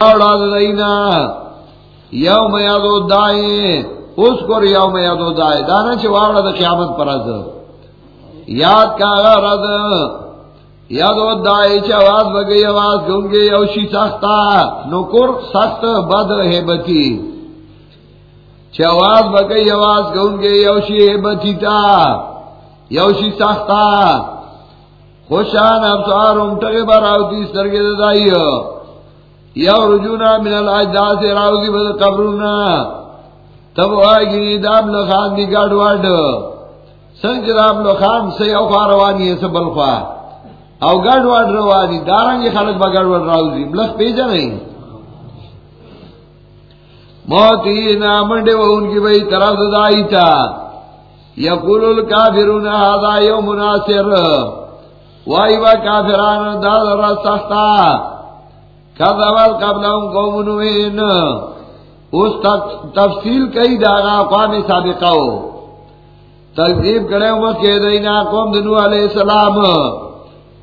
دینا یوم یادو دائیں اس کو یوم یادو دائیں دانا چواڑا دا قیامت پر از یاد کا رد یادو دائی چا آواز بگئی، آواز گونگے یوشی سختا نکر سخت بد ہے بتی آواز بگئی، آواز گونگے یوشی ہے بتی تا۔ یوشی سختا خوشان افسار امتغی براوتی، سرگی دائی یو رجونا من الاجداء سے راوزی بد قبرونا تب آئی گی دام لخان دی گاڑ واڑ. سنگ دام لخان سے او خواروانی ہے سبل خواہ او گاڑ واڑ روانی. دارنگی خلق با گاڑ واڑ راوزی. ملخ پیجا نہیں. موتی نامنڈے و ان کی بھئی طرف دائی تا. یقول الکافرون هذا یوم ناصر. وائی با کافران داد را سختا. کذبت قبلهم قوم نوین اس تفصیل کئی داغا قوم سابقہ ہو۔ تقریب کرے امت کے دینا قوم دنو علیہ السلام۔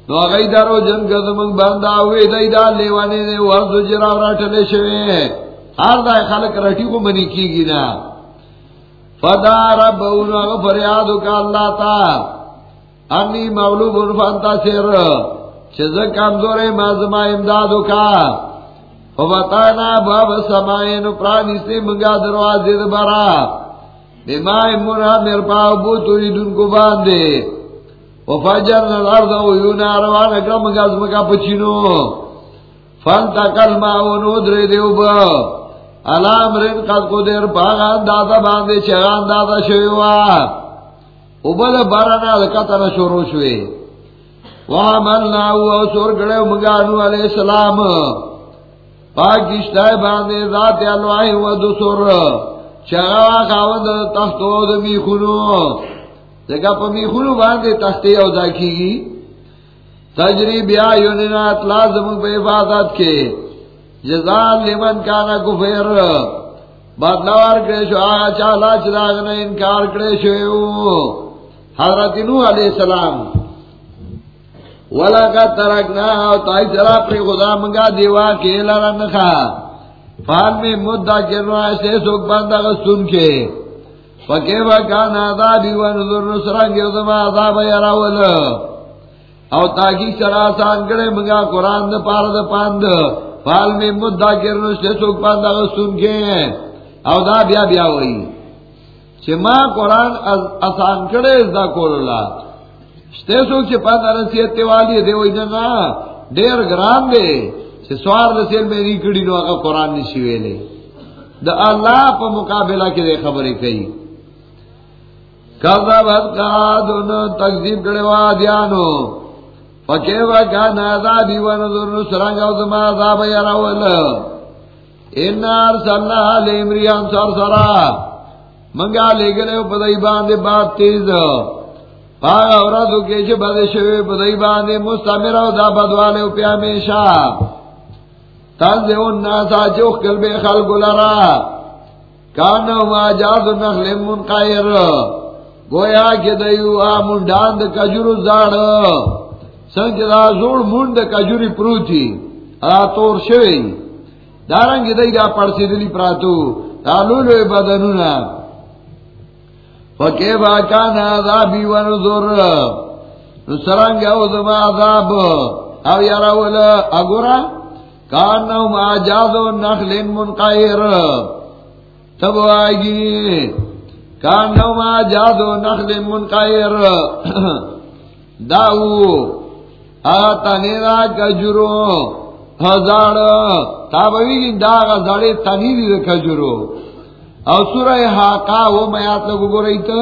نو غی دارو جن گزمنگ بندہ ہوئے دی دا لیوانے نے ورد جرا راٹلے شوئے۔ ہر دا خلق رٹی کو منی کی گی نا۔ فدا رب انہا فریادو کا اللہ تا۔ انی مولوب انفانتا سر۔ چیز کمزور مازما امدادو کا. فبتانا باب سمائن پرانی سے منگا دروازے دبارا بما امنا مرپاو بوتو ایدن کو باندے. وفجرنا الارض ویونا روان اکرم منگا زمکا پچینو. فن فانتا کلماو نودر دیو با. علام رن قد کو دیر پاگان دادا باندے چگان دادا شویوا اوبل بارانا لکتا شروع شوی. وعملنا او سور گڑے مگانو علیہ السلام باندے ذات علوائی و خاوند تختو پا باندے تختی کی گی تجری بیا یونینا اطلاع زمان پہ حفاظت کے جزان لمن کانا کفیر بدلوار کرے شو آگا چالا انکار کرے شو حضرت نوح علیہ السلام۔ ولا کا ترکنا تائی چرا پر خدا منگا دیوا کے لارا نخا. فان میں مدہ کرنا ایسے سوک بندہ سن کے. فکے با نادا دیوا نظر نسران ادما عذاب یراول او تاکی چرا سان کرے منگا قرآن دا پار دا پاند. فال میں مدہ کرنا ایسے سوک بندہ سن کے. او دا بیا بیا ہوئی. چھ ماں قرآن آسان کرے اس دا شتے سوک چھ پاتا نصیحت والی دے وہی نا دیر گرام دے چھ سوار رسیل میں نہیں کڑی نو آقا قرآن نشی ویلے دا اللہ پا مقابلہ کی دے خبری کئی کذبت قادن تکذیب کرے وادیانو فکیوا کان عذابی ونظر نسرنگ او دما عذاب یراول انار صلی علیہ ریان سر سرا منگا لے گلے پدائی باندے بات تیز پاگا اورادو کے چھ بدے شوے پدائی باندے مستمر دا بدوالے او پیا میشا. تنزے ان ناسا چوخ قلبے خلق لرا. کانو ما جادو نخل منقائر گویا کہ دیو آمون ڈاند کجرو زاڑ. سنچ دا زوڑ موند کجوری پروتی. را تور شوی. دارنگی دی دا پرسی دلی پراتو. تالولو بدنونا. فکیبا کان عذابی ونظر. نسرنگ او دما عذاب. او یراول، اگورا؟ کانو ما جادو نخل منقائر تب آگی کانو ما جادو نخل منقائر داو. آتا نیرا کجرو. ہزار تابوی داغ زڑے تنیری کجرو. او سورہ حاقا وہ میات لگو گو رہی تا؟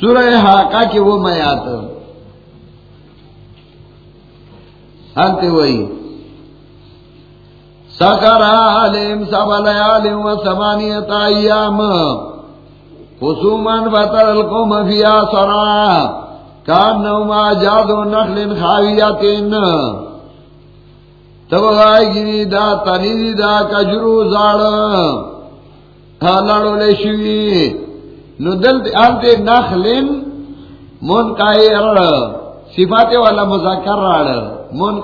سورہ حاقا کی وہ میات ہنتے وہی سکر عالم سب لیالم و سمانیت ایام۔ خصوماً فتر القوم فیا سرا کان نوما جادو نخل خاویتن تب آئے گی دا تنیدی دا کجرو زاڑ. لڑو لے شوی. نو دل آلتے نخلن من صفات والا مذاکر راڑ. من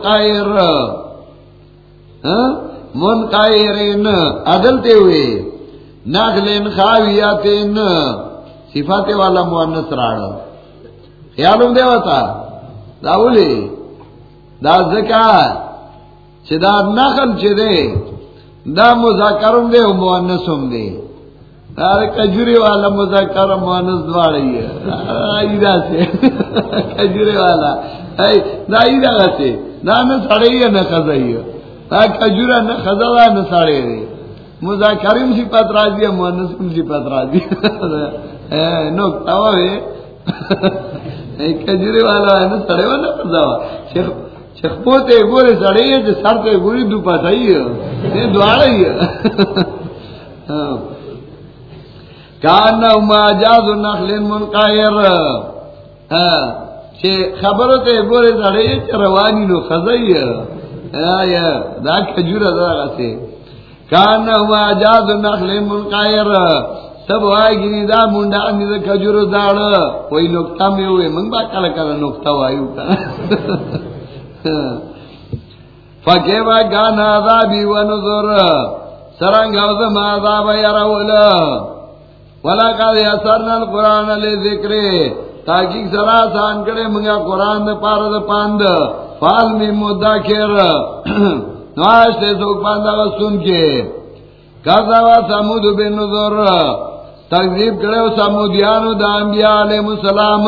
من عدلتے ہوئے. ناخلین خاویاتین. صفات والا مونس راڑ. خیالوں دے ہوتا دا بولی دا زکاة چھ دا نخل دے، دا مذاکرم دے و مونسم دے۔ کجوری والا مذکر مانس دوڑی ایدا سے۔ کجوری والا۔ دا ایدا سے۔ دا نہ سڑی نہ خزائی دا کجورا نہ خزا نہ سڑے رے مذاکرم سی پت راضی ہے مانس سی پت راضی نو تاوا ہے کجوری والا ہے، نہ سڑے والا خزا۔ شیخ پوتے گورے سڑے ہے سر تے گوری دو پتائی ہے۔ دوڑی ہے۔ ہاں۔ جاز نخل منقایر ہاں۔ خبرو تے بورے سڑے روانی نو خزائی ہے۔ ہاں، دا کجور دا غصے۔ کانا ما جاز نخل منقایر سب آئی گری دا منڈا اندی دا کجور داڑ کوئی نکتا میں ہوئے من با کلا کلا نکتا وائیو کا فکیوا گانا عذابی ونظر سرنگ اوزم عذاب یراولا ولا قال يسرنا القران للذكر تاکہ سرا سان کرے منگا قران دے پار دے پاند. فال می مذکر. نواش تے سو پاندا سن کے کذا وا سمود بن نذر تکذیب کرے و سمودیانو دا انبیاء علیہ السلام.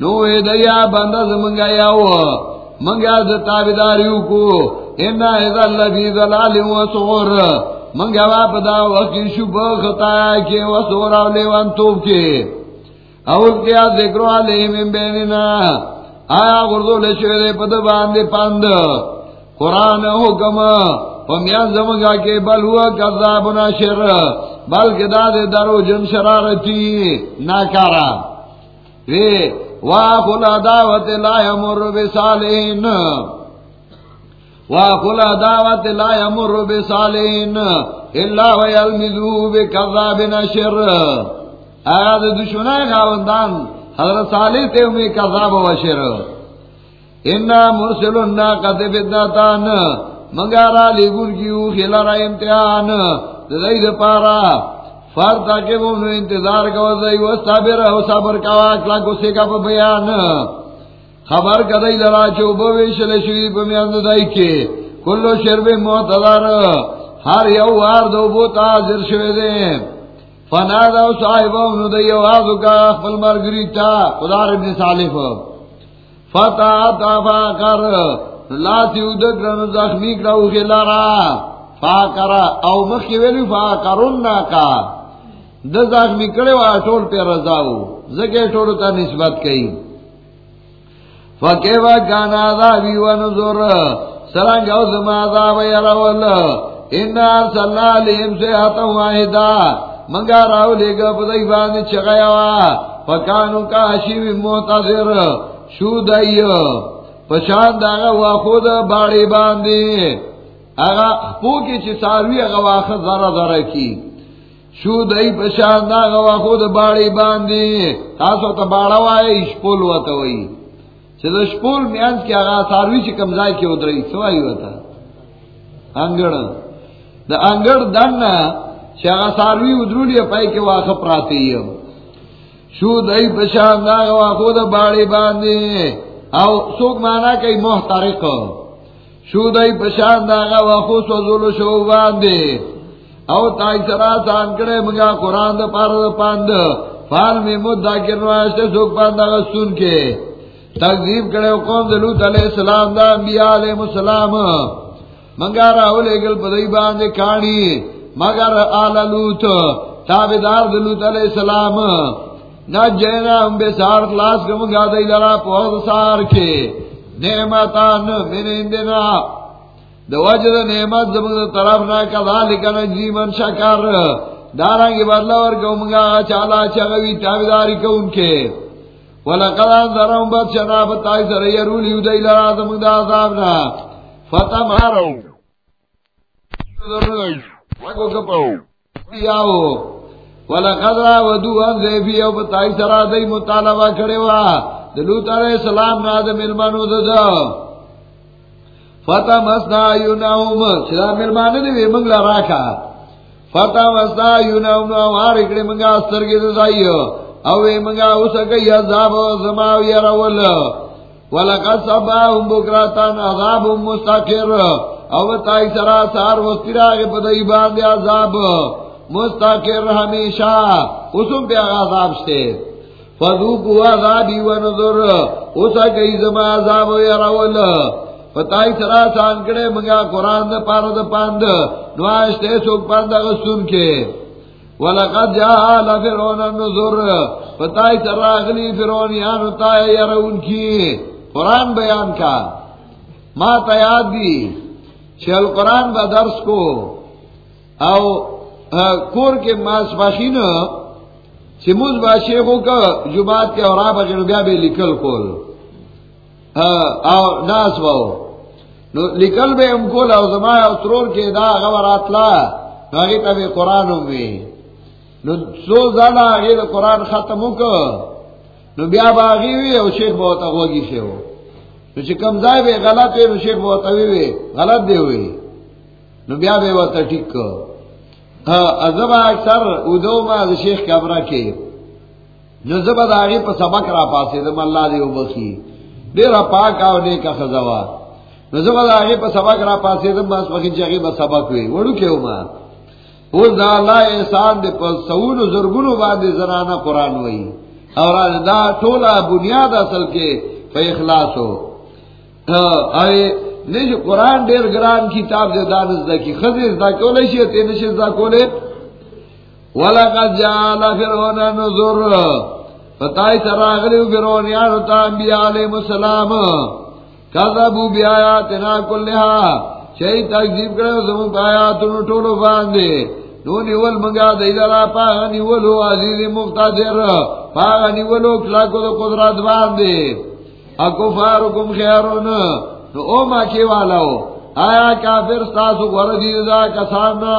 نو اے دیا بندہ منگا یاو منگا ز تابیداریو کو؟ و منگا با پدا وقی خطایا کے لیوان توب کے۔ اول کیا ذکرو علیہ من بیننا۔ آیا غردو لشوے پد باندے پاند قرآن حکم۔ پمیان زمگا کے بل ہوا کذاب ناشر۔ بلکہ دادے درو جن شرارتی ناکارا۔ وے واخل دعوت لا یمر بسالین واخل دعوت لا يمر بصالحين الا ويلمذو بكذاب نشر. اغاز دشمنای خاوندان حضرت صالح تے میں کذاب و شر انا مرسل الناقت بدناتان مگارا لگون کیو خلا امتحان. دید پارا فار تاکہ وہ انتظار کا وزائی وستابر و صبر کا واقلا گسے کا بیان خبر کدی لرا چو بویش لشوی پمیاند دائی کے۔ کلو شرب موتدار ہر یو وار دو بوت آزر شوی دے۔ فنا دو صاحب انو دی آزو کا اخفل مرگریتا خدار ابن صالف فتا آتا کر لاتی ادک رن زخمی کرو، خلارا فاکرا او مخی ویلی فاکرون ناکا۔ د زخمی کرے وا ٹول پہ رضاو زکے ٹول تا نسبت کئی۔ فکیوا کانا عذابی و نظر، سرنگ او زما عذاب یرول انا ارسلنا لهم سیحتا واحدا۔ منگا راو لے گا پدائی باندی چگیا وا۔ فکانو کا حشیم محتضر شو دائی پشان داغا واخود باڑی باندی۔ اگا پو کی چی ساروی اگا واخد ذرا ذرا کی۔ شو دائی پشان داغا واخود باڑی باندی تاسو تا باڑا وائی اشپول واتا وائی شپول میانس کی آغا ساروی چی کمزائی کی ادرائی سوائی ہوتا انگڑ دا انگڑ دن نا چی آغا ساروی ادرولی پائی کے واقع پراتی ہے شو دائی پشان دا آغا واقع دا باڑی باندی او سوک مانا کئی محترق. شو دائی پشان دا آغا واقع سوزولو شو باندی او تائی سرا سان کرے مگا قرآن دا پار دا پاند. فال میں مد دا مدہ کرنواشتے سوک پاندہ غصون کے. تقزیب کرے قوم دلوت علیہ السلام دا انبیاء علیہ السلام. منگا راولے گل پدائی باندے کانی مگر آل لوت، تابدار دلوت علیہ السلام. نا جینا ہم بے سار خلاص کے منگا دائی لرا پوہد سار کے. نعمتان من اندنا دو وجد نعمت زمان طرف نا کذالک نجزی من شکر دارنگی بدلا ورکو منگا چالا چگوی تابداری کون کے ولقد انذرهم بطشنا فتاي سر يرولي ودي لرازم دا عذابنا فتمارو وگو کپو بیاو ولقد راودو ان زیفی او بتائی سرا دی مطالبہ کرے وا دلوت علیہ السلام نا دا ملمانو دا دا فتح مسنا یوناوم چلا ملمانو دی وی منگلا راکا فتح مسنا یوناوم نو آر اکڑی منگا استرگی دا دائیو او وی منگا اس اسکی عذاب زما زماو یراول ولقد سباهم بکراتان عذاب مستقر. او بتائی سرا سار وستراغ پدائی باندی عذاب مستقر ہمیشہ اسم پہ عذاب سے فذوقوا عذابی و نظر اسا کئی زما عذاب و یراول پتائی سرا سان کڑے منگا قرآن دا پارا دا پاند، نواشتے سوک پاند غسون کے۔ ولقد جاء لفرعون النظر پتائی سرا اغلی فرعونیان تایا یرون کی۔ قرآن بیان کا۔ ما تیاد دی، چل قرآن با درس کو۔ او کور کے ماس باشین سموز باشی کو کا جماعت کے اور آپ اگر بیا بے لکل کول۔ او، ناس باو۔ لکل بے ام کول او زمان او کے دا غور آتلا ناگی تا بے قرآن ہوئی نو سو زانا آگی دا قرآن ختمو کا نو بیا باغی وی او شیخ بہت اغوگی سے ہو نو چی کم زائی بے غلط وی نو شیخ بہت اوی غلط دے ہوئی نو بیا بے وقت ٹھیک کر ازبا اکثر ادو ما دا شیخ کبرا کے جو زبا دا آگی پا سبک را پاسے دم اللہ دے بخی دیر پاک آو نیکا خزوا نو زبا دا آگی پا سبک را پاسے دم باس پخین چاگی با سبک ہوئی وڑو کیو ما. اوز دا اللہ احسان دے پا سون و زرگونو باندے زنانا قرآن ہوئی اور آج دا ٹولا بنیاد اصل کے پا اخلاص ہو آئے نہیں جو قرآن ڈیر گران کتاب دے دانس دا کی. خزی دا کولے شی تے نشی دا کولے ولقد جعل فرعون نذر. فتائی تراغلی فرعون یا رتا انبیاء علیہ السلام. کذبو کذبوا بیااتنا کلھا چئی تکذیب کرے زمو آیاتونو ٹولو باندے۔ نو نیول منگا دیدارا پاگا نیولو عزیز مقتدر پاگا نیولو کلاکو دو قدرت باندے۔ اکفارکم خیرون، نو او ما کی والا ہو آیا کافر ستاسو غردی دا کسانا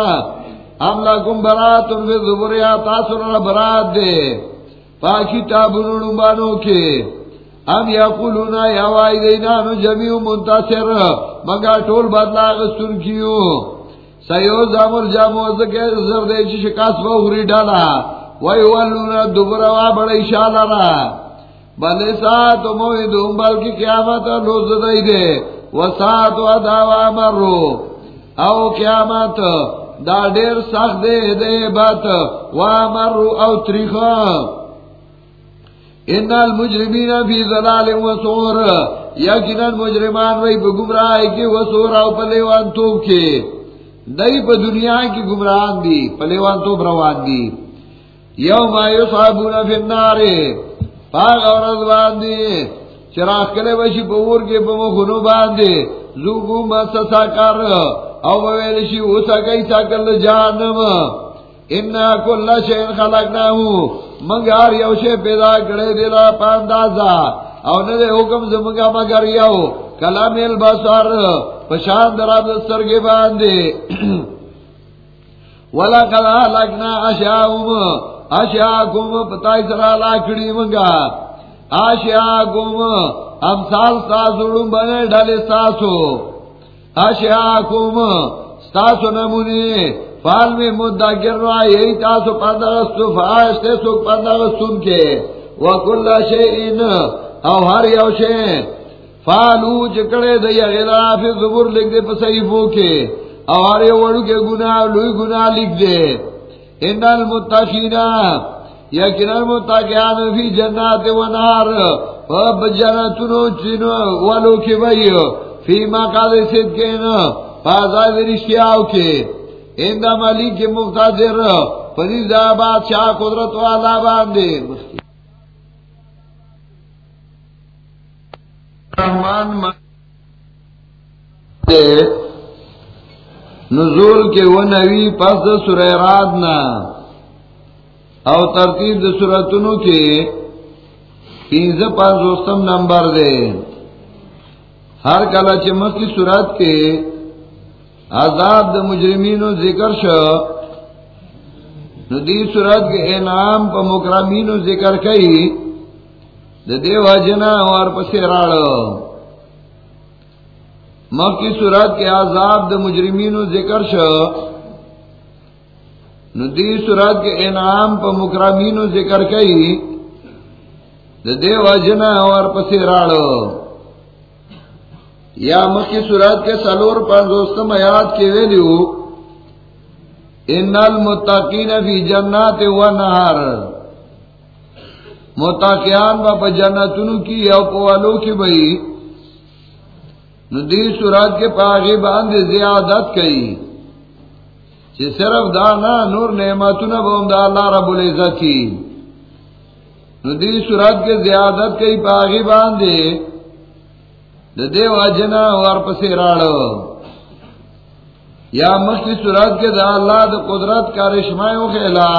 ام لکم براتن فی زبریا تاسو را برات دے۔ پاکی تابنو بانو کے۔ ام یقولونا یوائی دینانو جمیو منتصر مگا ٹول بدلا غستن کیو سیو زامر جامو زکر زردے چی شکاس با غری ڈالا. وی والونا دبروا بڑی شالا را بلے سات موئی دوم بلکی قیامت روز دائی دے. و سات و داوا مرو او قیامت دا دیر سخت دے دے بات. و مرو او تریخا ان المجرمین فی ظلال و سور یقینا مجرمان وی بگمراہی کی و سور او پلیوان توب کے دئی پا دنیا کی گمراہان دی پلیوان توب روان دی. یوم یصابون فی النار. پاگ عورت باندی چراغ کلے وشی پور کے پمو خنو باندے. زوگو مسا کر. او بویلشی اوسا کئی ساکل جانم. انا کل شین خلقناہو منگار یو شے پیدا کرے دیلا پاندازا. او ندے حکم زمگا مگر یو. کلام البصر. پشان دراب دستر کے باندے. ولا کلا لگنا اشاؤم اشاکم پتائی سرا لاکڑی منگا. آشیا گم امسال ساسو بنے ڈالے ساسو. آشیا گم ساسو نمونی فال میں مدہ گر رہا یہی تاسو پندرستو فاشتے سو پندرستون کے۔ وکل شئین او ہر یو شئین فالو چکڑے دیا غلاف زبور لکھ دے پسیفو کے۔ او ہر یو وڑو کے گناہ، لوی گناہ لکھ دے۔ ان المتقینہ یقینا متقیان فی جنات و نار۔ فب جنتنو چنو ولو کی بئی فی مقاد صدقین فازاد رشتیاو کے۔ اندہ ملیک مقتدر پریز بادشاہ قدرت والا باندے۔ رحمان نزول کے وہ نوی پس سورہ رادنا۔ او ترتیب د سوراتونو کې پینځه پنځه وستم نمبر دی هر کله چې مکی سورات کې عذاب د مجرمینو ذکر شو. ندی صورت کے انعام پا مکرمین ذکر کئی. دیو جنا اور پسیراڑ مکی صورت کے عذاب د مجرمین ذکر شو. ندی صورت کے انعام پا مکرمین ذکر کئی. دیو جنا اور پسیراڑ یا مکی صورت کے سلور پر آیات کے ویلیو، ان المتقین فی جنات و نہر متقیان با جنتونو کی او پوالو کی بئی ندی سورات کے پاغی باندھ زیادت کئی، چی صرف دانا نور نعمتونا بوم دا اللہ رب العزت کی ندی سورات کے زیادت کئی پاغی باندھے دے واجنا اور پسی راڑو یا مکی صورت کے دا اللہ دا قدرت کا رشمائیوں خیلا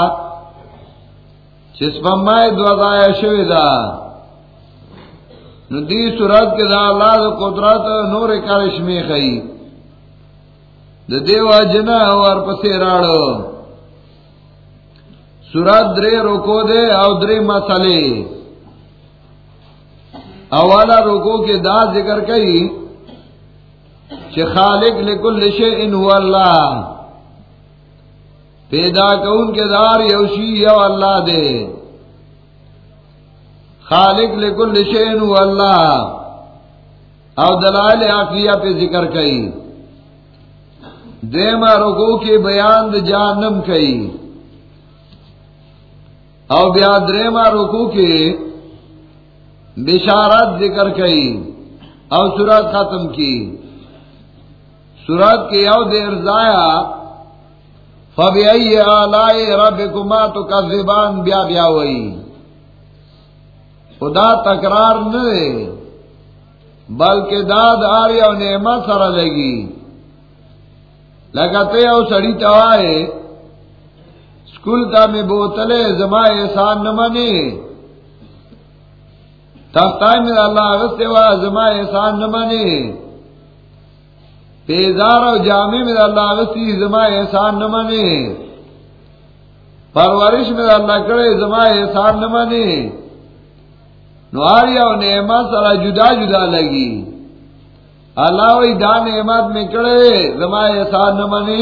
چسپمائے دو دایا شوی دا ندی صورت کے دا اللہ دا قدرت نور کا رشمی خی دا دیو جنا اور پسی راڑو سورت درے روکو دے او درے مسئلے اولا روکو کے دا ذکر کئی کہ خالق لکل شیء هو اللہ پیدا کون کے دار یوشی یو اللہ دے خالق لکل شیء هو اللہ او دلائل عقلیہ پہ ذکر کئی دیما رکو کے بیان جانم کئی او بیا دریما رکو کے بشارت ذکر کئی او سورت ختم کی۔ سورت کے یو دیر ضائع فبی آلائی رب کما تو کا زبان بیا بیا ہوئی خدا تکرار نہ بلکہ داد، آری اور نعمت سر لگی لگتے او سڑی چوائے اسکول کا میں بوتلے زما احسان نہ منے۔ تختہ میں اللہ اگست ہوا زما احسان نہ پیزار اور جامع میں اللہ غسی زما احسان نہ مانے پرورش میں اللہ کرے زما احسان نہ مانے نواری اور نعمت سرا جدا جدا لگی۔ اللہ وی دا نعمت میں کڑے زما احسان نہ مانے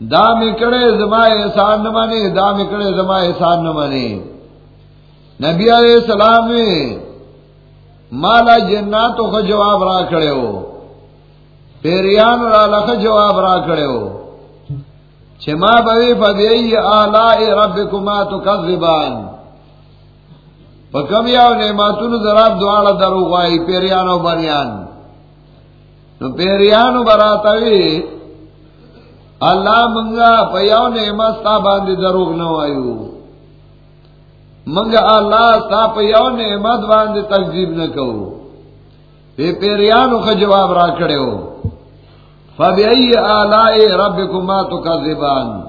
دا میں کڑے زما احسان نہ مانے دا میں کڑے زما احسان نہ مانے نبی علیہ السلام نے مالا جناتوں کا جواب را کھڑے ہو پیریان را لخ جواب را کرے ہو۔ چھما بوی فدیئی آلائی ربکما تو کذبان پا کم یاو نعماتون ذراب دوارا دروغ آئی پیریانو بریان نو پیریانو براتوی، اللہ منگا پا یاو نعمت ستا باندی دروغ نو آئیو منگا اللہ ستا پا یاو نعمت باندی تکذیب نکو پی پیریانو کا جواب را کرے ہو۔ فبئی آلائی ربکما تکذبان۔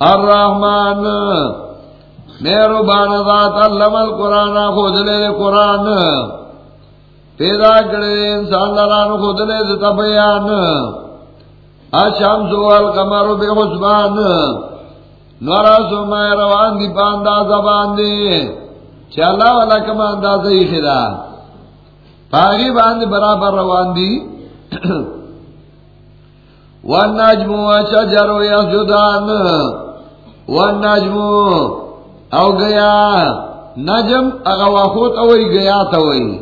الرحمن میرو بان ذات علم القرآن خود لے قرآن۔ پیدا کرے انسان لران خود لے دتا بیان۔ الشمس والقمر بے حسبان نورا سمائے روان دی پاندا زبان دی چلا والا کما اندازہ ہی خدا پاگی باندی برابر روان دی۔ والنجم وشجر يسجدان والنجم او گیا۔ نجم اغا وخوت اوئی، گیا توئی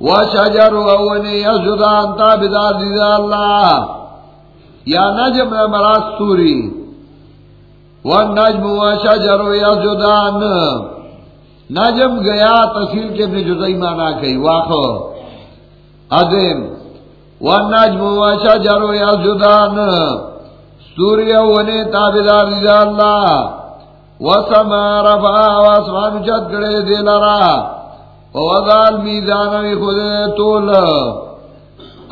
وشجر اوئی يسجدان تابدار دید اللہ۔ یا نجم مراد سوری۔ والنجم وشجر يسجدان نجم گیا تفصیل کے اپنے جزائی مانا کئی واقع عظیم. و نجم ہوا والنجم وشجر يسجدان سوریا ونے تابدار دی اللہ. وسما رفع واسمان جد گڑے دے لرا. ووضال میزان وی خود طول.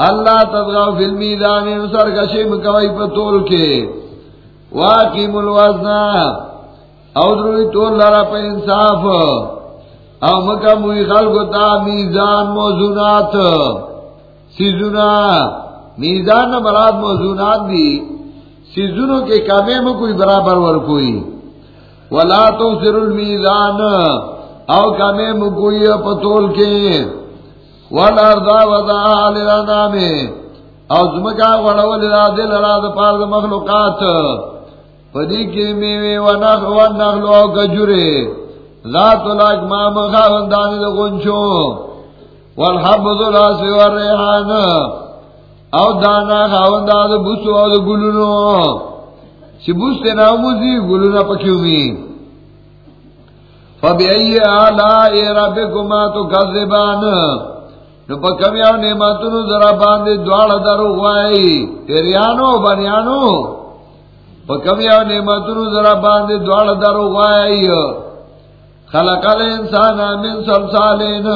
اللہ تدغاو فی المیزان نصر کشم کوئی پا طول کے. واقیم الوزن او دروی طول لرا پا انصاف. او مکم وی خلقو تا میزان موزونات. سیزونا. میزان مراد موزونات دی. سیزنوں کے کامے میں کوئی برابر ور کوئی. ولا تو سر المیزان. او کامے میں کوئی پتول کے. والارضا وضعها للانام. او زمکا وڑول را دل را دا پارد مخلوقات. پدی کی میوے ونخ ونخلو او کجوری ذات لاک ما مخاوندانی دا گنچو والحب ذو لاسی والریحان او دانا خاوندا دا بوسو او دا گلونو، چی بوستے ناموزی گلونا پکیومی فبی ای آلائی ربکما تو کذبان نو پا کمیاو نعمتونو ذرا باندے دوار درو غوائی، تیریانو بنیانو۔ پا کمیاو نعمتونو ذرا باندے دوار درو غوائی خلق الانسان من سلسالین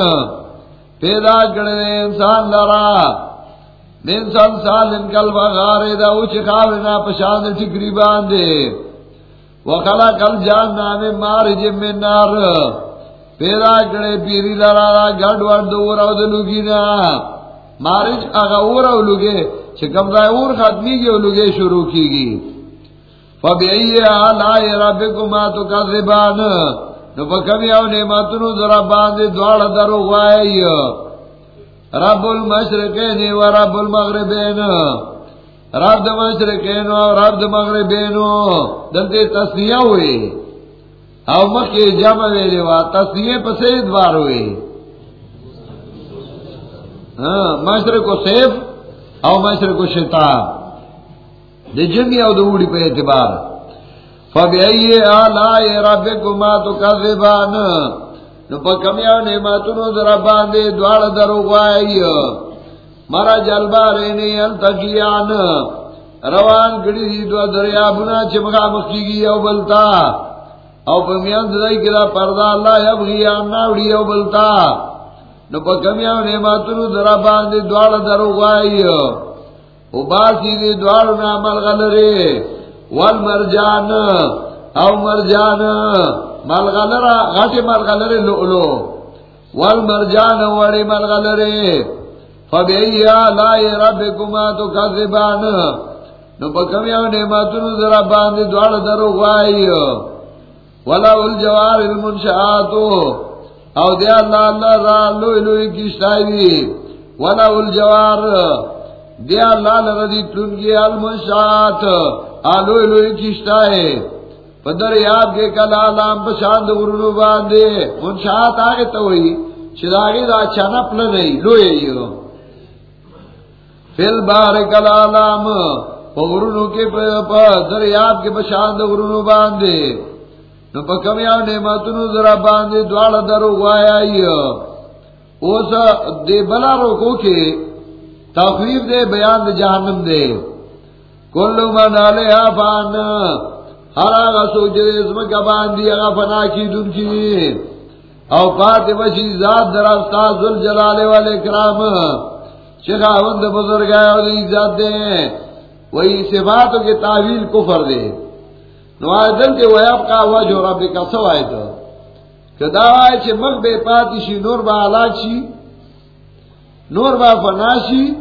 پیدا کرنے انسان لرا. من سلسالین کل بغارے دا اوچ خاورنا پشاند ٹکری باندے وخلق الجان من مارج من نار. پیدا کرے پیری لرا گڑ ور دور او دلوگی نا. مارج اگا اور او لگے چکم دا اور ختمی گی او لگے شروع کی گی فبئی آلائی ربکما تو کذبان نو پا کمی او نعمتنو باندے دوار درو غوائی رب المشرقین و رب المغربین. رب دا مشرقین و رب دا مغربین. دلتے تصنیہ ہوئی او مکی جمع ویلی وا تصنیه پسی دوار ہوئی مشرق و سیف او مشرق و شتا دی جمعی او دوڑی پہ اعتبار. فبئی آلائی ربکما تو کذبان نو پا کمیاو نعمتونو در باندے دوار درو گوائی مرا جلبا رینی انتقیان روان گڑی دی دو دریابنا چمگا مخیگی او بلتا او پا میان دائی کدا پردہ اللہ یبغی آمنا وڑی او بلتا نو پا کمیاو نعمتونو در باندے دوار درو گوائی او باسی دی دوارو نامل غلرے. والمرجان او مرجان ملغلرا غٹی ملغلرے لؤلو والمرجان وڑی ملغلرے فبئی آلائی ربکما تو کذبان. نو پکمیاو نعمتونو ذرا باندی دوار درو غوائی. ولا الجوار المنشآتو او دی اللہ اللہ را لوئی لوئی کشتائی. ولا الجوار دی اللہ لردی تنگی المنشآت آلوئی لوئی کشتائی پدر یاد کے کلا لام پشاند غرنو باندے. منشاعت آگے تو ہوئی. چراغی دا چنپ لنئی لوئی ایو فیل بار کلا لام. غرنو کے پدر یاد کے پشاند غرنو باندے. نو پا کمیاو نعمتونو ذرا باندے دوار درو گوایا ایو اوسا دے بلا روکو کے تخریف دے، بیان دے، جہنم دے۔ کلو من علیہ فان، ہر آگا سوچے اسم کا باندی آگا فنا کی دن کی۔ او پات وشی ذات درستا ذل جلالے والے کرام شخاوند بزرگ آئے اور عزت دے۔ وہی صفاتوں کے تعویل کفر دے۔ نو آدم کے ویب کا وجہ رب کا سوائے تو۔ کہ دعوائے چھے مغ بے پاتی شی، نور با علاق شی۔ نور با فناشی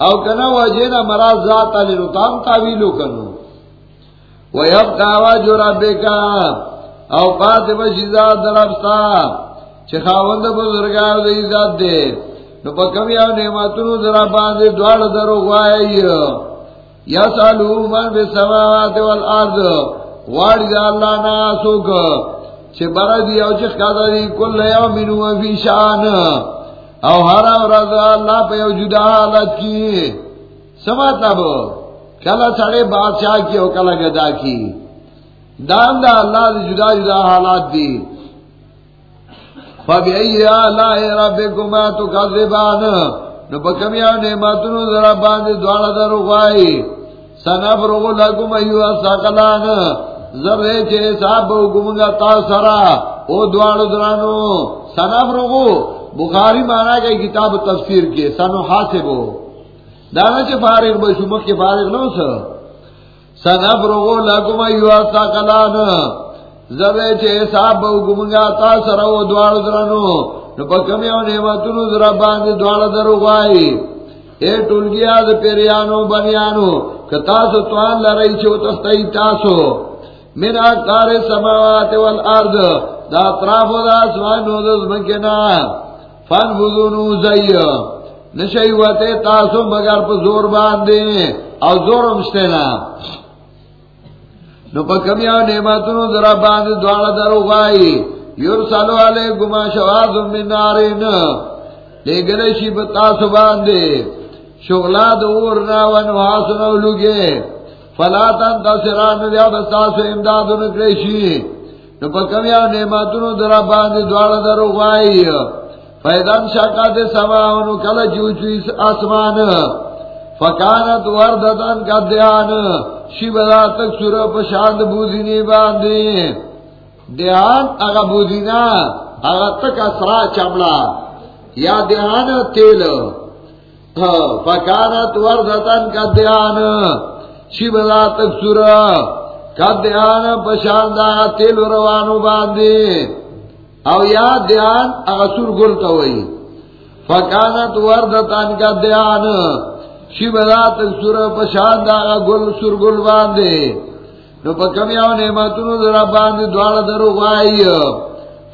او کنا وجینا مراد ذات علی رتام تاویلو کنو. ویبقا وجو ربکا او پات بشی ذات دربستا چه خواند بزرگاو دی ذات دے. نو پا کمی او نعمتونو ذرا باندے دوار درو غوائی. یا سالو من بی سماوات والارض. واری دا اللہ ناسوک چه برا دی او چه خدا دی کل یومنو فی شان. او ہر رض اللہ پہ جدا حالت کی سماتا بو مطلب؟ کلا سڑے بادشاہ کی او کلا گدا کی دان دا اللہ دی جدا جدا حالات دی فبئی آلائی تو کذبان نو ذرا باندے دوالا صاحب تا سرا او دوالو درانو سنفرغو. بخاری مانا گئی کتاب تفسیر کے سنو حاسبو دانا چھ فارغ بشو، مخ کے فارغ نو سا سنفرغو لکم ایوہ ساقلان ذرے چھے صاحب بہو گمگا تا سرا او دوالو درانو نو پا کمیو نعمتونو ذرا باندے دوالو در اغوائی اے ٹول گیا پیریانو، بنیانو کتاسو توان لرائی چھو تستائی تاسو میرا کار سماوات والارد دا اطراف دا اسمانو دا زمکنا۔ فن بزونو زی نشیواتے تاسو مگر پا زور باندے. او زور مشتینا نو پا کمیاو نعمتونو ذرا باندے دوارا درو غائی. یرسلو علیکم شوازم من نارین. لے گلے شی بتاسو باندے. شغلا دور نا ونواسو نو لگے فلا تن تسران دیا بستاسو امدادو نکریشی نو پا کمیاو نعمتونو ذرا باندے دوارا درو غائی. فیدن شکا دے سماونو کل چوچوی آسمان فکانت وردتن کا دیان شی بدا تک سور پشاند بوزینی باندے دیان اگا بوزینا اگا تک اسرا چمڑا یا دیان تیل فکانت وردتن کا دیان شی بدا تک سور کا دیان پشاند آگا تیل روانو باندے او یا دیان اگا سور گلتا ہوئی۔ فکانت وردتن کا دیان شی بدا تک سور پشان دا گل سور گل باندے۔ نو پا کمیاو نعمتونو ذرا باندے دوارا درو غائی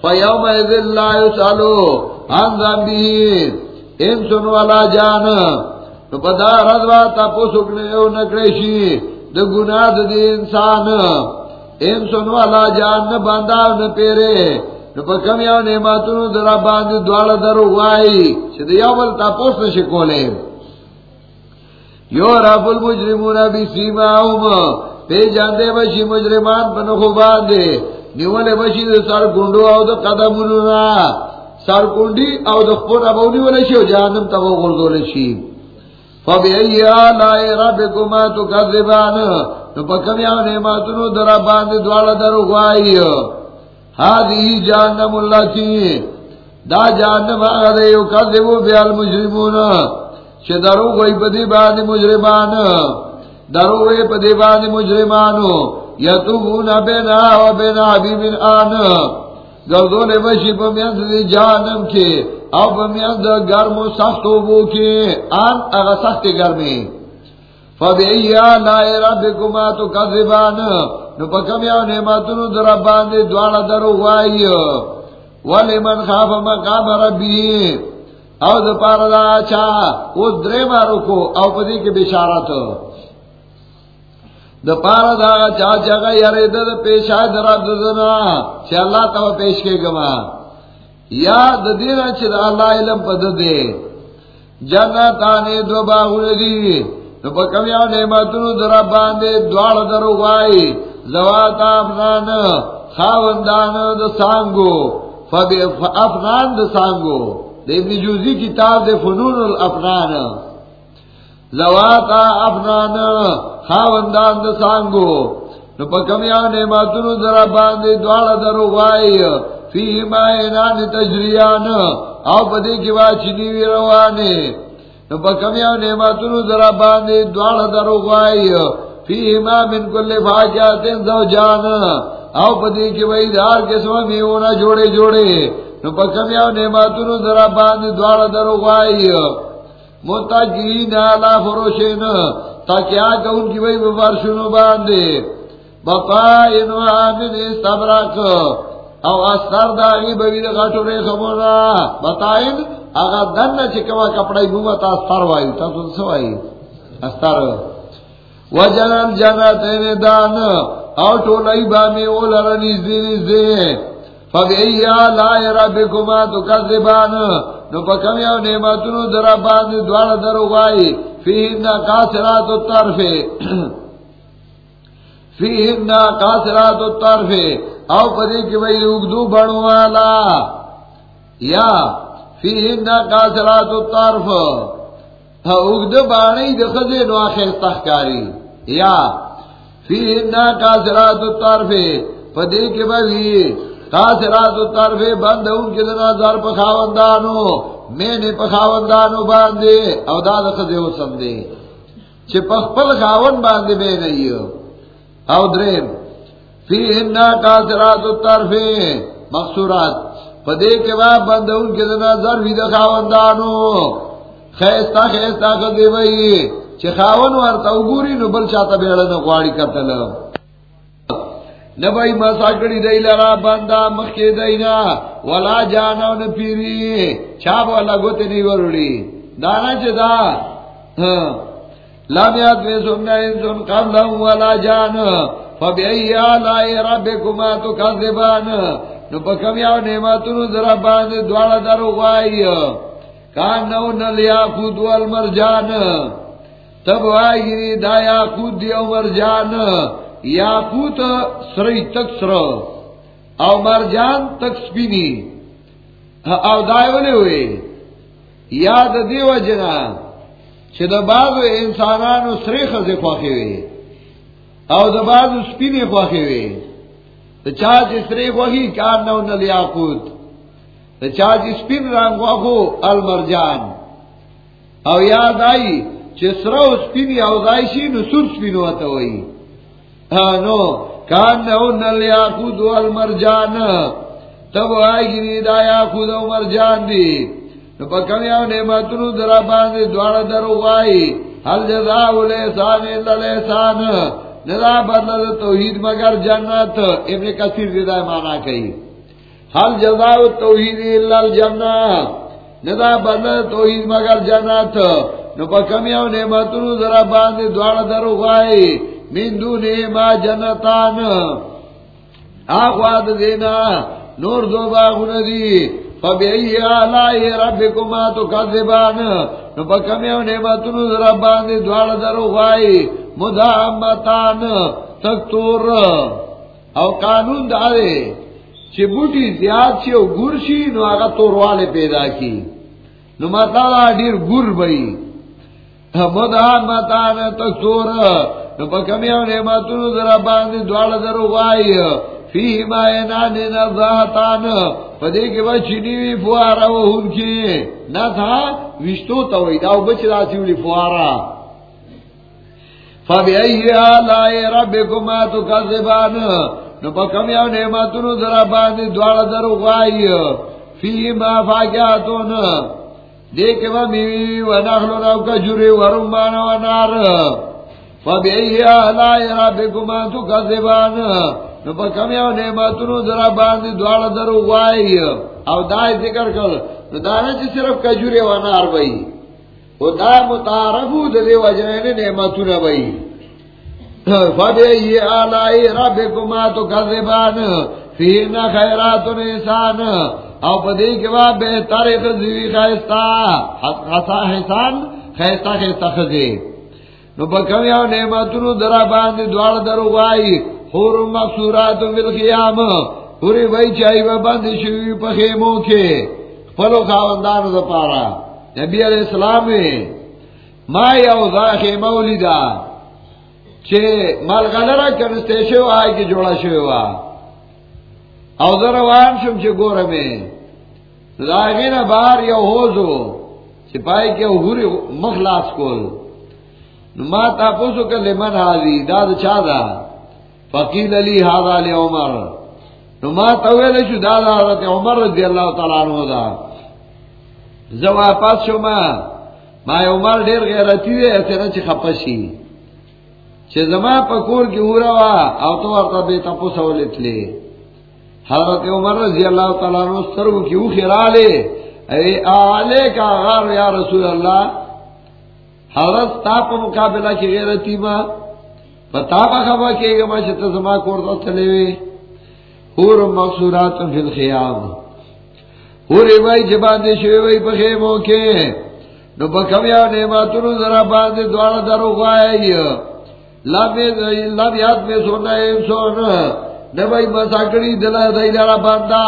فیوم ایذن اللہ یسالو ان زنبیین انسون والا جان۔ نو پا دا رضوا تا پو سکنے او نکریشی دا گناہ دا دی انسان۔ انسون والا جان نا باندہ نا پیرے نعمتونو چھ بل تا یو رب المجرمون بی پی جاندے بشی مجرمان پا باندے نیولے بشی سر کنڈو او دا قدمونونا سر کنڈی او دا خپون ابونی ولشی و جہنم تا غلدو لشی فبی ای آلائی ربکما تو کذبان نو پا کمیاو نعماتونو در باندے دوالا در حادی جہنم اللہ تی دا جہنم آگا دے یو کذبو بی المجرمون. درو گئی پدی باد مجرمان. درو گئی پدی باد مجرمانو یتوبون بینا و بینا حبیب آن گردو لے بشی پمیند دی جانم کے او پمیند گرم و سخت و بو کے آن اگا سخت گرمی فبئی آلائی ربکما تو کذبان نو پکمیا نعمتونو در باندے دوارا درو ولی من مقام ربی. او پارا دا او مارو کو، او بشارت پارا دا پیش کې گما یا د دې را چې الله علم پد دې جنتان دو باغونه دي نو په یو نعمتونو درا درو وای زوات افنان خاوندان د سانګو، فبی افنان د سانګو. دے ابن جوزی کتاب دے فنون الافنان زواتا افنان خاوندان دا سانگو نو پا کمیان نعمتونو ذرا باندے دوارا درو غائی فی ما تجریان. او پا دے کی واچنی وی روانے نو پا کمیان نعمتونو ذرا باندے دوارا درو غائی فی ما من کل فاجاتن جان او کی دار جوڑے جوڑے۔ نو ذرا باندې دواړه درو غوائی۔ متقین علی فروشین تکیا کون کی وای بفرشونو باندې بقائن و آمن استبرک او استر داغی بوی دا غٹو دن چی کما کپڑای بوما تا وائی، تا تو سوائی۔ استر وجنن جنتین دان، او ٹولائی بامی اولا نزدی نزدی فبئی آلائی ربکما تکذبان نو پکم یو نعمتونو در باندې دوار درو غائی فیہن قاسرات الطرف. فیہن قاسرات الطرف. او پدی کی وی اگدو بڑو والا. یا فیہن قاسرات الطرف. اگدو بانی دخزی نو آخر تخکاری. یا فی فیہن قاسرات الطرف پدی کے کی وی قاصرات الطرف بند ان کے دن دنا زار پخاوندانو میں نے پخاوندانو باندے، او داد خزے ہو سمدے چھے پخپل خاون باندے میں نہیں او درم فی ہننا قاصرات الطرف، مقصورات پدے کے بعد بند ان کے دن دنا زار وید خاوندانو۔ خیستا خیستا خدی وئی چه خاون ورطا اگوری نو بل چاہتا بیڑا نو غواری کتل نبائی مساکڑی دی لرا بندا مخی دینا ولا جانا و نپیری چاپ والا گوتی نی وروڑی دانا چه دا لامیات میں سننا انسان قبل ولا جان. فبئی آلائی ربکما تو کذبان نو پا پکمیاو نعمتونو در باندې دواړه درو وای کان نو نل یاقوت والمرجان. تب وای دا یا یاقوت دی او مرجان یاقوت سری تک سر، او مرجان تک سپینی، او دای ولې وې یاد دی وجنا چې د بعضو انسانانو سری خزه خوخي وي او د بعضو سپینی خوخي وي چا سری وہی کار نو نل یاقوت چا سپین رنگ وہو المرجان او یاد آئی چسرو سپینی او دائشی نو سر سپین ہوتا ہوئی. نو، کان نو نل یاقوت المرجان. تب آئی گی دا یاقوت او مرجان دی. نو پا کمی او نعمتنو درا باندی دوارا درو غائی حل جزاو لیسان اللہ لیسان. ندا بدل توحید مگر جنت. ابن کثیر دیدا مانا کئی. حل جزاء توحید الا الجنہ. ندا بدل توحید مگر جنت. نو پکمیو نعمتونو ذرا باندې دواړه درو غای من دون ما جنتان اخواد دینا نور دو باغونه دی فبئی آلائی ربکما تو کذبان نو پکمیو نعمتونو ذرا باندې دواړه درو غای مدامتان. تکتور او قانون دارے چی بوٹی زیاد چی او گر شی نو آگا تور والے پیدا کی. نو مطلع دیر گر بئی مدامتان تکتور نو پا کمیو نعمتونو ذرا باندی دوال در غائی فی مائنان نظاہتان، پا دے کے با چنیوی فوارا و ہن کی، نا تھا وشتو تاوی داو بچ راتی ولی فوارا. فبئی آلائی ربکما تو نو پا ذرا در فی ما دیکھ و میوی و نخلو نو کجوری و رمان و نار. فبئی آلائی ربکما تو کذبان نو پا کمیو نعمتونو ذرا باندی او دائی ذکر کر. نو دانا چی صرف کجوری و نار بئی. دا متعارفو دا دے وجنین نعمتو نبئی فبئی آلائی ربکما تو کذبان فینا خیرات نیسان او پدی کے بعد بہتر خزیوی خیستا خسا حسان خیستا خیستا خزی نو بکمی او نعمتونو درا باندی دوار درو گائی خور مقصوراتو بالخیام پوری بھائی چاہی و بندی شوی پخیمو کے. پلو خواندانو دا پارا. نبی علیہ السلام ما یو ذاخی مولیدا چھے مالغلرہ کنستے شو، آئی کی جوڑا شو آ او در وان شم چھے گورا میں. لاغین بار یو ہوزو سپائی کے اوہوری مخلاص کول۔ ما تا پوسو کر لمن حاضی داد چا دا؟ فقیل علی حاضا لی عمر۔ نو ما تویل شو داد حضرت عمر رضی اللہ تعالیٰ عنہ دا۔ زوا پاس شو ما ما عمر ډیر غیرتی دی اسنه چې خپشي چې زما په کور کې وره وا، او تو ورته به تاسو سوالتلې حضرت عمر رضی اللہ تعالی عنہ سرو کی او خیراله اے آلے کا غار یا رسول اللہ، حضرت تا په مقابله کې غیرتی ما پتا په خبره کې ما چې ته زما کور ته چلے وي اور مقصورات فی الخیام۔ پوری بائی جبان دے شوی بائی پخی موکے نو بکمیا نعمتونو ذرا باندے دوارا درو خواہی۔ لب یاد میں سونا ایم سونا۔ نبائی مساکڑی دلا دائی لارا باندا،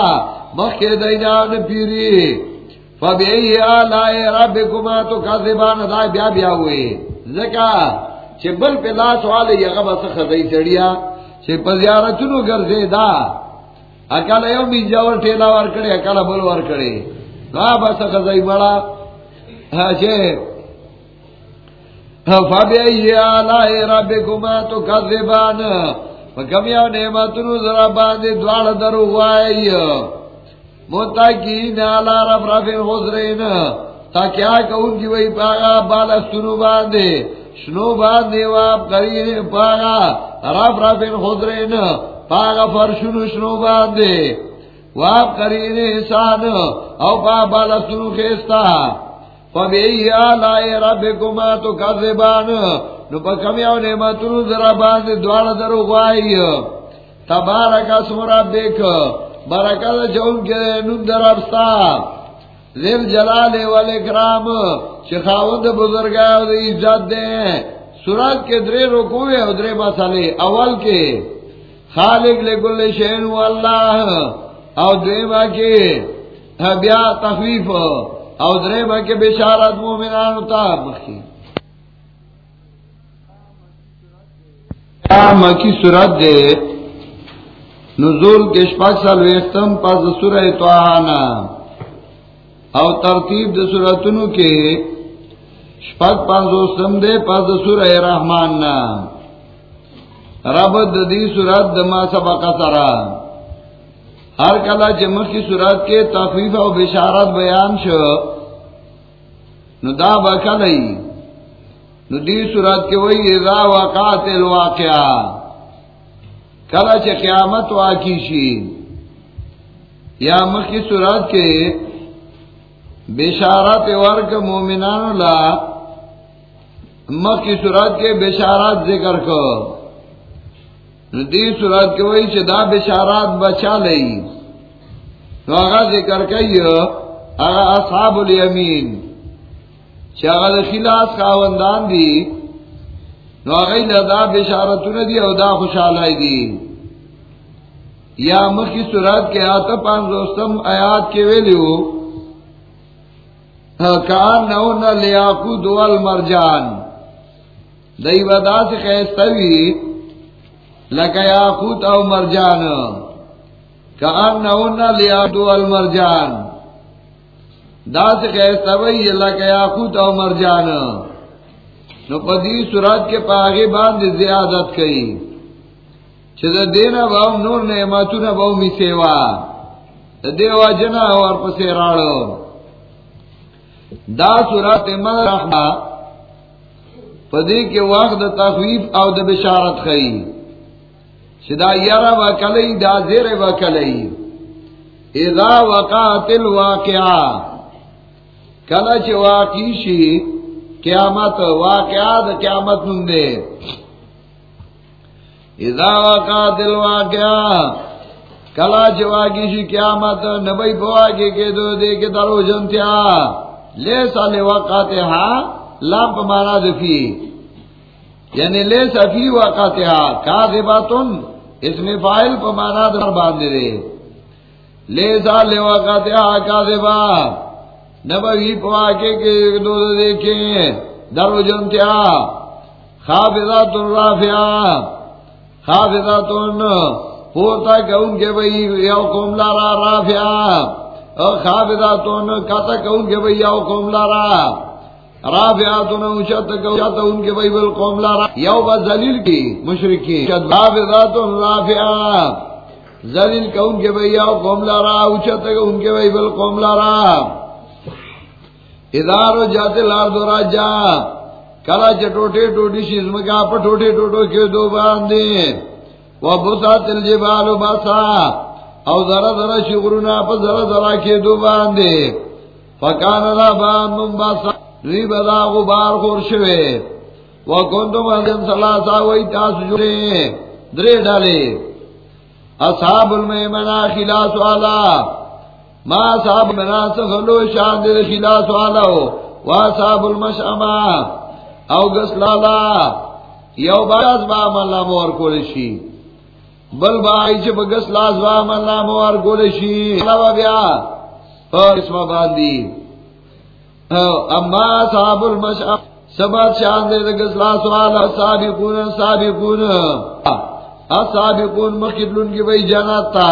مخی دائی نان پیری فبئی آلائی ربکما تو کازبان دائی بیا بیا ہوئے زکا چھے بل پہ لاس والے یغا بس خدای سڑیا چھے پزیارتونو گرزے دا۔ اکال یو می جاور ٹھیلا ور کړي اکال بل ور کړي وا بس خدای بڑا هاشه فبئی آلائی ربکما تو کذبان۔ فکمیا نعمتنو ذرا باندې دوال درو غوائی متقین علی رب رفین حضرین. تا کیا کون کی وہی پاگا بالا سنو باندھے شنو باندھے واپ کرین پاگا رب رب خدرین پاگا فرشنو شنو باندھے واپ کرین انسان او پا بالا سنو خیستا فبئی آلائی ربکما تو کذبان نو پا کمیاو نعمتونو ذرا دوار درو جون کے نون دربستا ذل جلال والاکرام عزت دے سورت کے درے رکوے اور درے اول کے خالق لکل شین واللہ او درے ما کے بیا تخویف. او درے کے بشارت مومنان تا مخی مکی سورت دے۔ نزول کے شپاک سال ویختم پاس سورہ توہانا او ترتیب د سورتونو کے شپاک پاس دوستم دے پاس سورہ رحمان۔ نا رب دی سورت دما سبق سرا ہر کلا جمع کی سورت کے تخفیف او بشارت بیان شو، نو دا بکلی نو دی سورت کے وہی اذا وقات الواقعہ. کلا چ قیامت واقعی شی یا مکی سورات کے بشارت ورک مومنان لا مکی سورات کے بشارات ذکر کو. دی سورات کے وہی چدا بشارات بچا لئی. تو آغا ذکر کئی آغا اصحاب الیمین. چاگا خلاص خاوندان دی نو آغای دا بشارتون دی او دا خوشحالائی دی یا مخی سورات کے آتا پانچ دوستم آیات کے ویلیو کان نو نونا لیاقو دوال مرجان دی ودا سے خیستوی لکا یاقوت او مرجان. کان نو نونا لیاقو دوال مرجان دا سے خیستوی لکا یاقوت او مرجان نو پدی سورات کے پاگے باندھ زیادت کئی۔ چھ دینا باو نور نعمتو نا باو می سیوا۔ دیوا جنا اور پسی راڑو۔ دا سورات من رحمہ۔ پدی کے وقت تخویف او د بشارت خئی چھ دا یرا وکلی دا زیر و وکلی اذا وقات الواقعہ۔ کلا چھ واقعی شی قیامت واقعات قیامت نندے اذا وقع دل واقعا کلا چواگی شی قیامت نبی پواگی کے دو دے کے درو جنتیا. لے سال وقاتها لام پا مانا دفی یعنی لے سفی وقاتها کاذباتن اس میں فائل پا مانا در باندے دے لے سال وقاتها کاذبات نبی پواکے کے دو دیکھیں درو جنتیا خافضات رافعا خافضات پورتا کہ ان کے بھئی یو قوم لارا رافعا خافضات کتا کہ ان کے بھئی یو قوم لارا۔ رافعات اچت کہ ان کے بھئی بل قوم لارا۔ یو با زلیل کی مشرکی خافضات رافعا زلیل کہ ان کے بھئی یو قوم لارا اچت کہ ان کے بھئی بل قوم لارا۔ ادارو جاتے لار دو راجا کلا چٹوٹے ٹوٹی شزم کا پٹوٹے ٹوٹو کے دو باندے وہ بسا تل جی بالو باسا او ذرا ذرا شکرنا پا ذرا ذرا کے دو باندے فکان را باندن باسا ری بدا غبار خور خورشوے وہ کنتم حضن سلاسا وی تاس جورے درے ڈالے۔ اصحاب المیمنہ خلاص والا۔ ما صاحب مناس غلو شان دے خلاص والا ہو. وا صاحب المشأمہ او گس لالا. یو باز با ملا مور کولشی بل با ایچ بگس لاز با ملا مور کولشی علاوہ بیا. اور اسما باندی. اما صاحب المشأمہ سبات شان دے گس لاز والا سابقون سابقون. اصحابقون مخبلون کی بھئی جنت تا.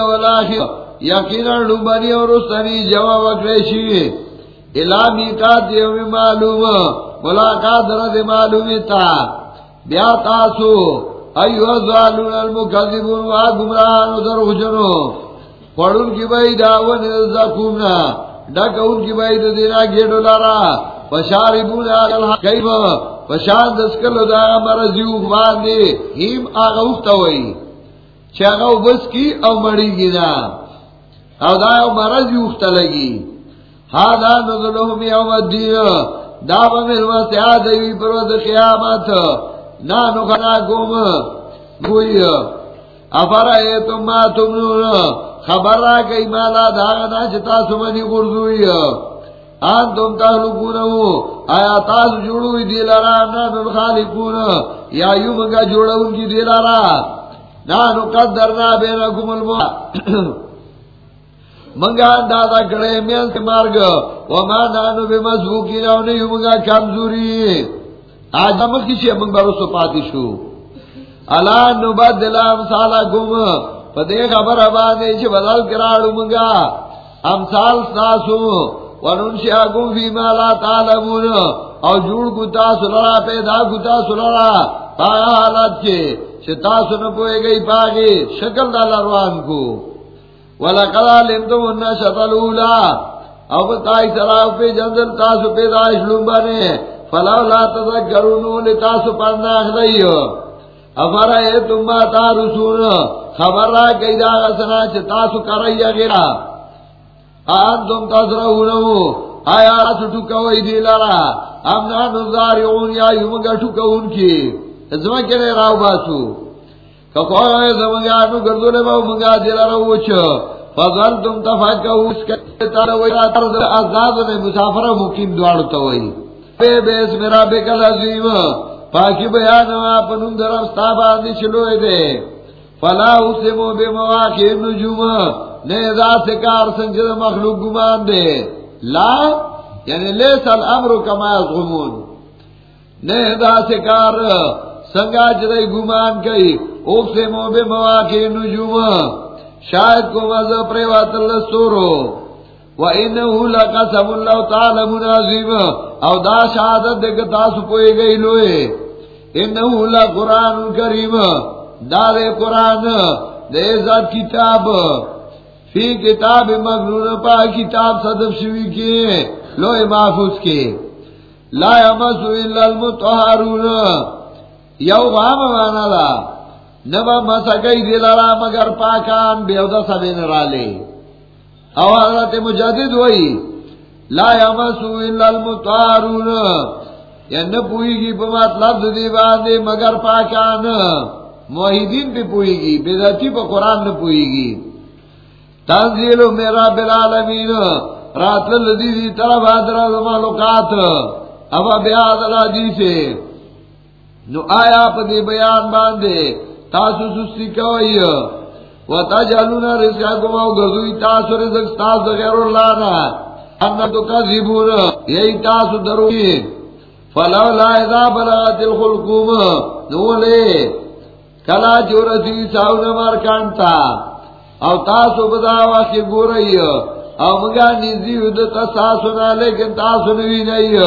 اولائک یقینا اور رستنی جواب اکریشی الا میقات یوم معلوم ملاقات درد معلومی تا بیا تاسو ایو المکذبون و گمراہان پڑھن کی بھائی داون زکومنا ان کی بھائی دینا گیڑو لارا پشاربون آگل کئی با پشان دسکل دا مرضی اخبار دے ہیم آگا اختا ہوئی. چھ آگا بس کی او مڑی گی نا. او دا او مرضی اختا لگی. ہادا نظلهم یوم الدین. دا با ملوان سیاد ایوی پرود قیامت. نانو خنا گوم گوئی. افرا ایتم ما تمنون. خبر را کئی مالا داغنا چتا سمنی گردوئی آن تم تحلقونہو آیا تاس جوڑوئی دیلارا نانو خالقون. یا یو منگا جوڑون کی دیلارا نانو قدرنا بینکم الموت منگا دادا کڑے میل کے مارگ وما نانو بے مضبوکی ناو نہیں منگا کمزوری آج ہم کسی منگ برو سو پاتی شو. الا نبدل امثالا گم پدے خبر ابانے چھ بدل کراڑو منگا امثال سناسو وننشیا گم فی مالا تعلمون، او جوڑ گتا سلرا پیدا گتا سلرا پایا حالات چھ چھتا سن پوئے گئی پاگے، شکل دالا روان کو۔ وَلَقَدْ عَلِمْتُمُ النَّشَطَ الْأُولَى، او تائی سراؤ پہ جندل تاسو پیدائش لنبانے فلولا تذکرون لتاسو پرنا اخدئیو افرائیتم ما تارسون، خبر را کئی دا غسنا چھ تاسو کرائی اگیرا آنتم تسرہونہو آیا راسو ٹکوئی دی لرا. امنا نظاریون یا یومگا ٹکون کی. ازمان کنے راو باسو. ککوئی زمانگا نو گردو لبا منگا دی لرا وچو فضل تم تفاکا اس کے تاروئی ترد ازاد نے مسافر مقیم دوارو توئی بے بیس میرا بے کل عظیم. پاکی بیان اپن اندر افستاب آدھی چلوئے دے. فلا اسمو بے مواقع نجوم. نیزا سکار سنجد مخلوق گمان دے. لا یعنی لیس الامر کما یزغمون. نیزا سکار سنگا جدائی گمان کئی. اسمو بے مواقع نجوم. شاید کو مزہ پریوات اللہ سورو. و وَإِنَّهُ لَقَسَمُ اللَّهُ تَعَالَى مُنَازِيمَ او دا شہادت دے گتا سپوئے گئی لوئے. انہو لَقُرْآنُ کریم. دا دے قرآن دے ذات کتاب. فی کتاب مغنون پا کتاب صدف شوی کے لوئے محفوظ کے۔ لا یمسو الا المتحرون یو غام مانا دا۔ نبا مسکی دلارا مگر پاکان بیودا سبین رالے او حضرت مجدد ہوئی۔ لا یمسو الا المتحرون یا نہ پوئی گی پا مطلب دی باندے مگر پاکان۔ موحیدین پہ پوئی گی بیدتی پا قرآن نہ پوئی گی۔ تنزیلو میرا بالعالمین، رات لدی دی طرف حضرت مالوکات ابا بیاد الادی جی سے. نو آیا پا دی بیان باندے، تاسو سستی کوئی. و تا تجعلون رزقا کما و گردوی تاسو رزق تاسو غیر اللہ نا. انا تو کذبون، یہی تاسو دروی فلولا اذا بلغت الخلقوم نولے کلا جو رسی ساون مارکانتا. او تاسو بدا واقعی گو رئی او مگا نیزی ودتا تاسو نا لیکن تاسو نوی نئی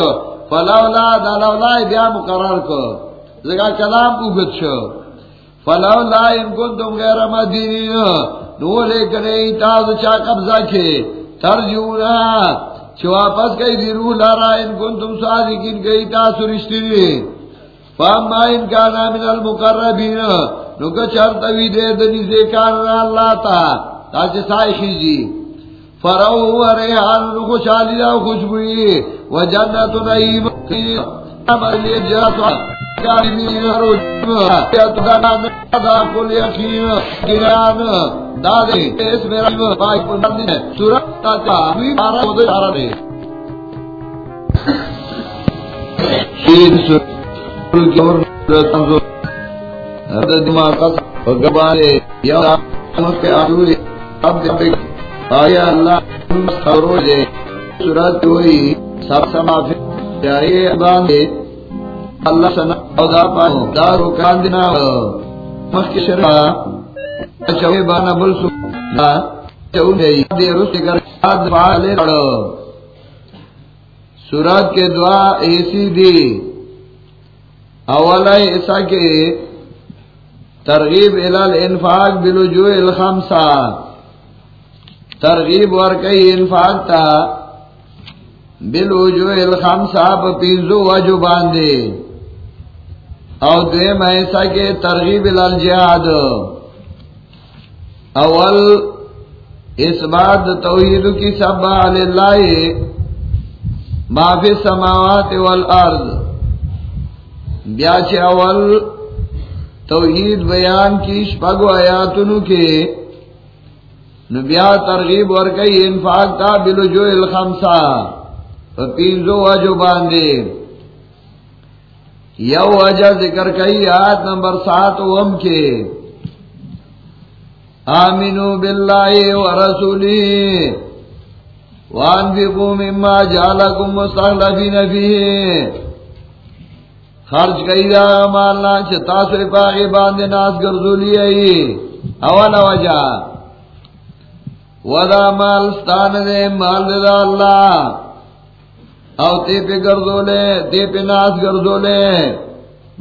فلولا دا، لولا بیا مقرر کر زگا کلام اوگت شو. فلولا ان کنتم غیر مدینین. نو لیکن ای تاز چا قبضہ کے ترجونا چو واپس گئی دی روح لارا ان کنتم صادقین گئی تاز رشتی دی فاما ان کانا من المقربین نو کچھر توی دے دنی زیکان اللہ تا تاچ سائخی جی فرو و ریحان، نو خوشحالی دا خوشبوئی. و جنت نعیم امر لی جاتو آیا اللہ سورت ہوئی سب سما پھر باندھے اللہ سنا دارو کاندنا مخی شرع بانا بل دے کر۔ سورت کے دعا ایسی دی۔ اولا ایسا کے ترغیب الال انفاق بلجو الخمسا ترغیب اور کئی انفاق تھا بلوجو الخمسا پینزو وجو باندھے اور دویم ایسا کے ترغیب الال جہاد۔ اول اس بات توحید کی سب اللہ معافی سماوات والارض۔ بیاچ اول توحید بیان کی شپگو آیاتنو کے نبیا ترغیب اور کئی انفاق تا بلو جو الخمسا پینزو وجو باندے۔ یو وجہ ذکر کئی آیت نمبر سات وم کے۔ آمینو باللہ ورسولی وانفقو مما جعلکم مستغلفین فیہ۔ خرچ کئی دا مالنا چھتا سے پاگی باندے ناس گرزولی آئی۔ اولا وجہ۔ ودا مال ستان دے، مال دے دا اللہ۔ او تے پہ گرزو لے تے پہ ناس گرزو لے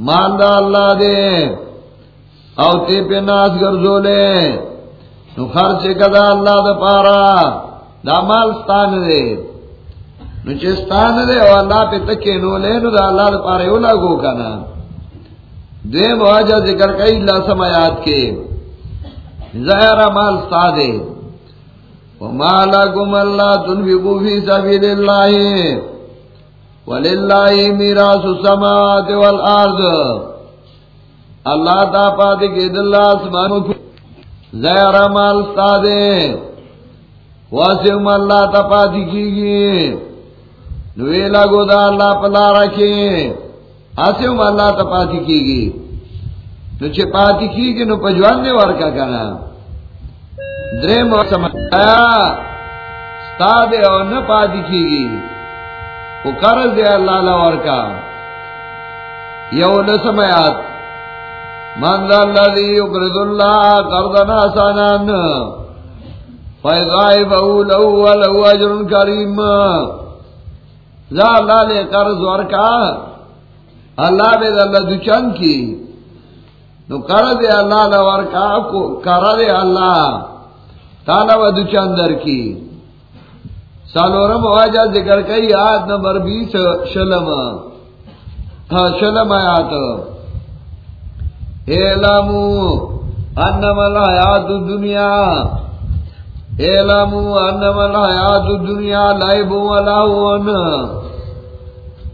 مال دا اللہ دے۔ او تے پہ ناس گرزو لے نو خرچ کدا اللہ دا پارا۔ دا مال ستان دے۔ نو چستان دے او اللہ پہ تکے نو لے، نو دا اللہ دا پارا یو لگو کنا دے مواجہ ذکر کئی اللہ سمیات کے زہر مال ستا دے وما لکم اللہ تنفقو فی سبیل اللہ. وللہ میراس السماوات والارض. اللہ تا پاتے کے دلہ اسمانو کی زہر مال ستا دے واسم اللہ تپاتی کی گی نوے لگو دا اللہ پلا رکھے آسم اللہ تپاتی کی گی۔ نو چھے پاتی کی گی نو پجوان نے ورکا کنا۔ درے موسم آیا، ستا دے اور نہ پاتی کی گی۔ وہ قرض دے اللہ لورکا یو نسم آیات من ذا الذي يقرض الله قرضا حسنا فيضاعفه له وله اجر كريم ذا اللہ نے قرض ورکا اللہ بے اللہ دچن کی۔ نو قرض اللہ نے ورکا قرض اللہ۔ تالا و دچن در کی۔ سالورم واجہ ذکر کئی، آیت نمبر بیس، شلم۔ ہاں، شلم آیات۔ اعلموا انما الحیات الدنیا۔ اعلموا انما الحیات الدنیا لعب و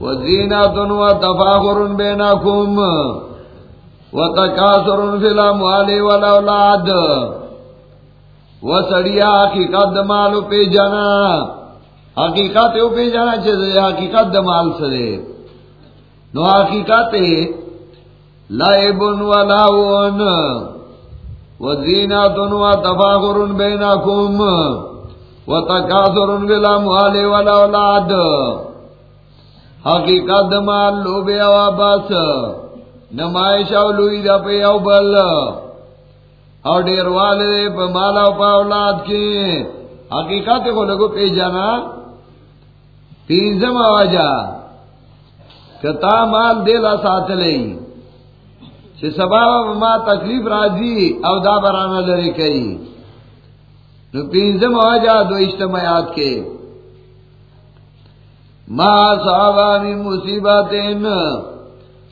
لہون وزینت و تفاخر بینکم و تکاثر فی الاموال والاولاد و سڑیا حقیقت دمالو پی جانا حقیقت او پی جانا چیزے حقیقت دمال سرے. نو حقیقت لائب ولاون وزینات وتفاخر بینکم وتکاثر بالاموال والاولاد. حقیقت مال لو بے او بس نمائش او لوی دا پہ او بل. اور ڈیر والے پہ مالا پا اولاد کی حقیقت کو لگو پہ جانا تیزم آجا کہ تا مال دیلا ساتھ لئی چې سبا ما تکلیف راځي او دا برانه لري کوي نو پینځم واجا دو اجتماعات کې. ما صحابا من مصیبتین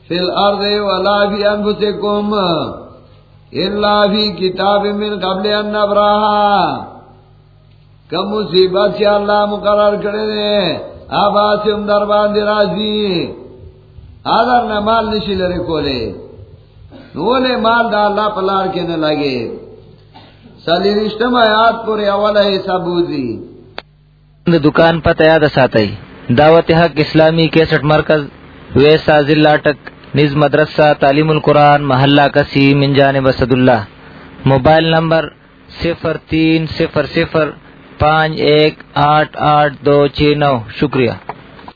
فی الارض ولا فی انفسکم الا فی کتاب من قبل ان نبراها کم مصیبت چې الله مقرر کړی دی آبا سیم در باندې راځي آدر نه مال نشي لري کوله نولے مال دا اللہ پلار کے نہ لگے۔ سلی رشتم آیات پر اول حصہ بوزی دکان پتہ یاد ساتئی دعوت حق اسلامی کیسٹ مرکز ویسا ضلع ٹک نز مدرسہ، تعلیم القرآن، محلہ کسی منجان بسد اللہ موبائل نمبر صفر تین صفر صفر پانچ ایک آٹھ آٹھ دو چھ نو۔ شکریہ۔